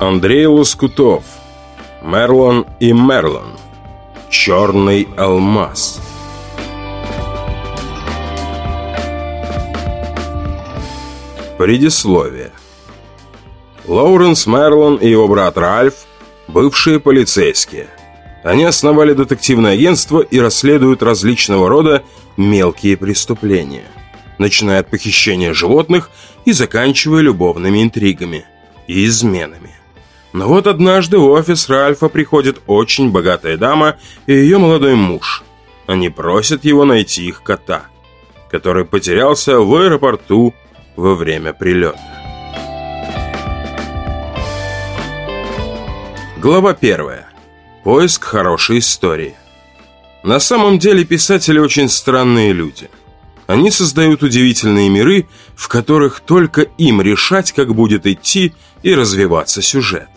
Андрей Лоскутов Мерлон и Мерлон Черный алмаз Предисловие Лоуренс Мерлон и его брат Ральф – бывшие полицейские. Они основали детективное агентство и расследуют различного рода мелкие преступления, начиная от похищения животных и заканчивая любовными интригами и изменами. Но вот однажды в офис Ральфа приходит очень богатая дама и ее молодой муж. Они просят его найти их кота, который потерялся в аэропорту во время прилета. Глава первая. Поиск хорошей истории. На самом деле писатели очень странные люди. Они создают удивительные миры, в которых только им решать, как будет идти и развиваться сюжет.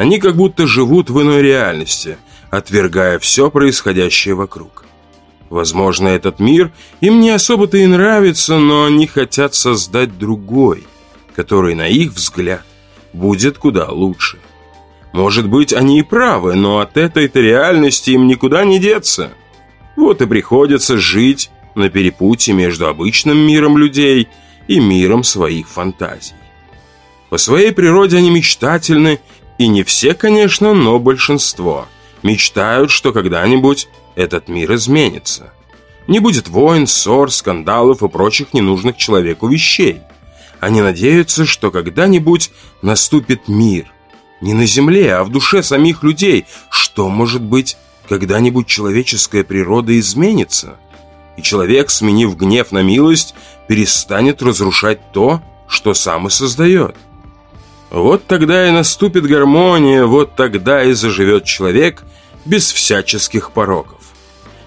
Они как будто живут в иной реальности, отвергая все происходящее вокруг. Возможно, этот мир им не особо-то и нравится, но они хотят создать другой, который, на их взгляд, будет куда лучше. Может быть, они и правы, но от этой-то реальности им никуда не деться. Вот и приходится жить на перепутье между обычным миром людей и миром своих фантазий. По своей природе они мечтательны и не все, конечно, но большинство мечтают, что когда-нибудь этот мир изменится. Не будет войн, ссор, скандалов и прочих ненужных человеку вещей. Они надеются, что когда-нибудь наступит мир. Не на земле, а в душе самих людей. Что, может быть, когда-нибудь человеческая природа изменится? И человек, сменив гнев на милость, перестанет разрушать то, что сам и создает. Вот тогда и наступит гармония, вот тогда и заживет человек без всяческих пороков.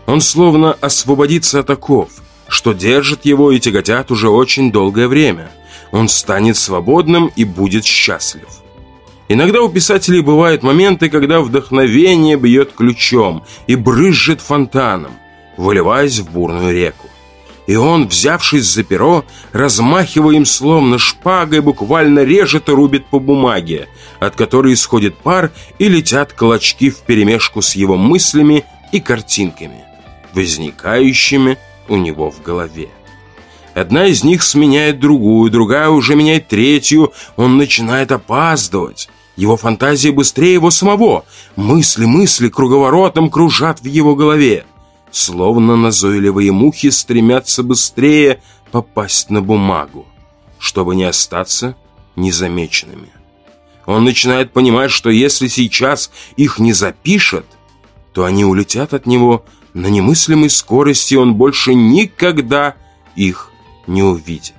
Он словно освободится от оков, что держит его и тяготят уже очень долгое время. Он станет свободным и будет счастлив. Иногда у писателей бывают моменты, когда вдохновение бьет ключом и брызжет фонтаном, выливаясь в бурную реку. И он, взявшись за перо, размахивая им словно шпагой, буквально режет и рубит по бумаге, от которой исходит пар и летят клочки вперемешку с его мыслями и картинками, возникающими у него в голове. Одна из них сменяет другую, другая уже меняет третью, он начинает опаздывать. Его фантазия быстрее его самого. Мысли, мысли круговоротом кружат в его голове словно назойливые мухи стремятся быстрее попасть на бумагу, чтобы не остаться незамеченными. Он начинает понимать, что если сейчас их не запишет, то они улетят от него на немыслимой скорости, и он больше никогда их не увидит.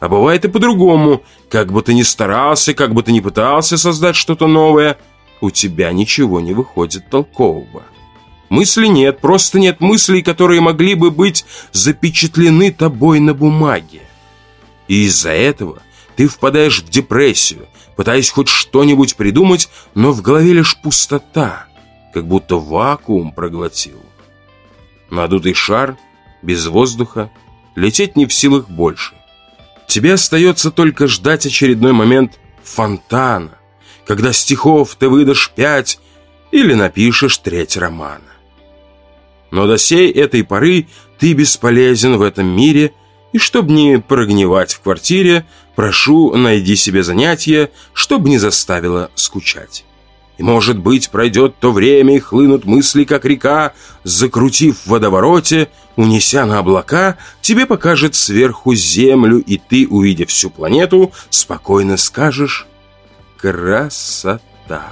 А бывает и по-другому. Как бы ты ни старался, как бы ты ни пытался создать что-то новое, у тебя ничего не выходит толкового. Мысли нет, просто нет мыслей, которые могли бы быть запечатлены тобой на бумаге. И из-за этого ты впадаешь в депрессию, пытаясь хоть что-нибудь придумать, но в голове лишь пустота, как будто вакуум проглотил. Надутый шар, без воздуха, лететь не в силах больше. Тебе остается только ждать очередной момент фонтана, когда стихов ты выдашь пять или напишешь треть романа. Но до сей этой поры ты бесполезен в этом мире, и чтобы не прогнивать в квартире, прошу, найди себе занятие, чтобы не заставило скучать. И, может быть, пройдет то время, и хлынут мысли, как река, закрутив в водовороте, унеся на облака, тебе покажет сверху землю, и ты, увидев всю планету, спокойно скажешь «Красота!»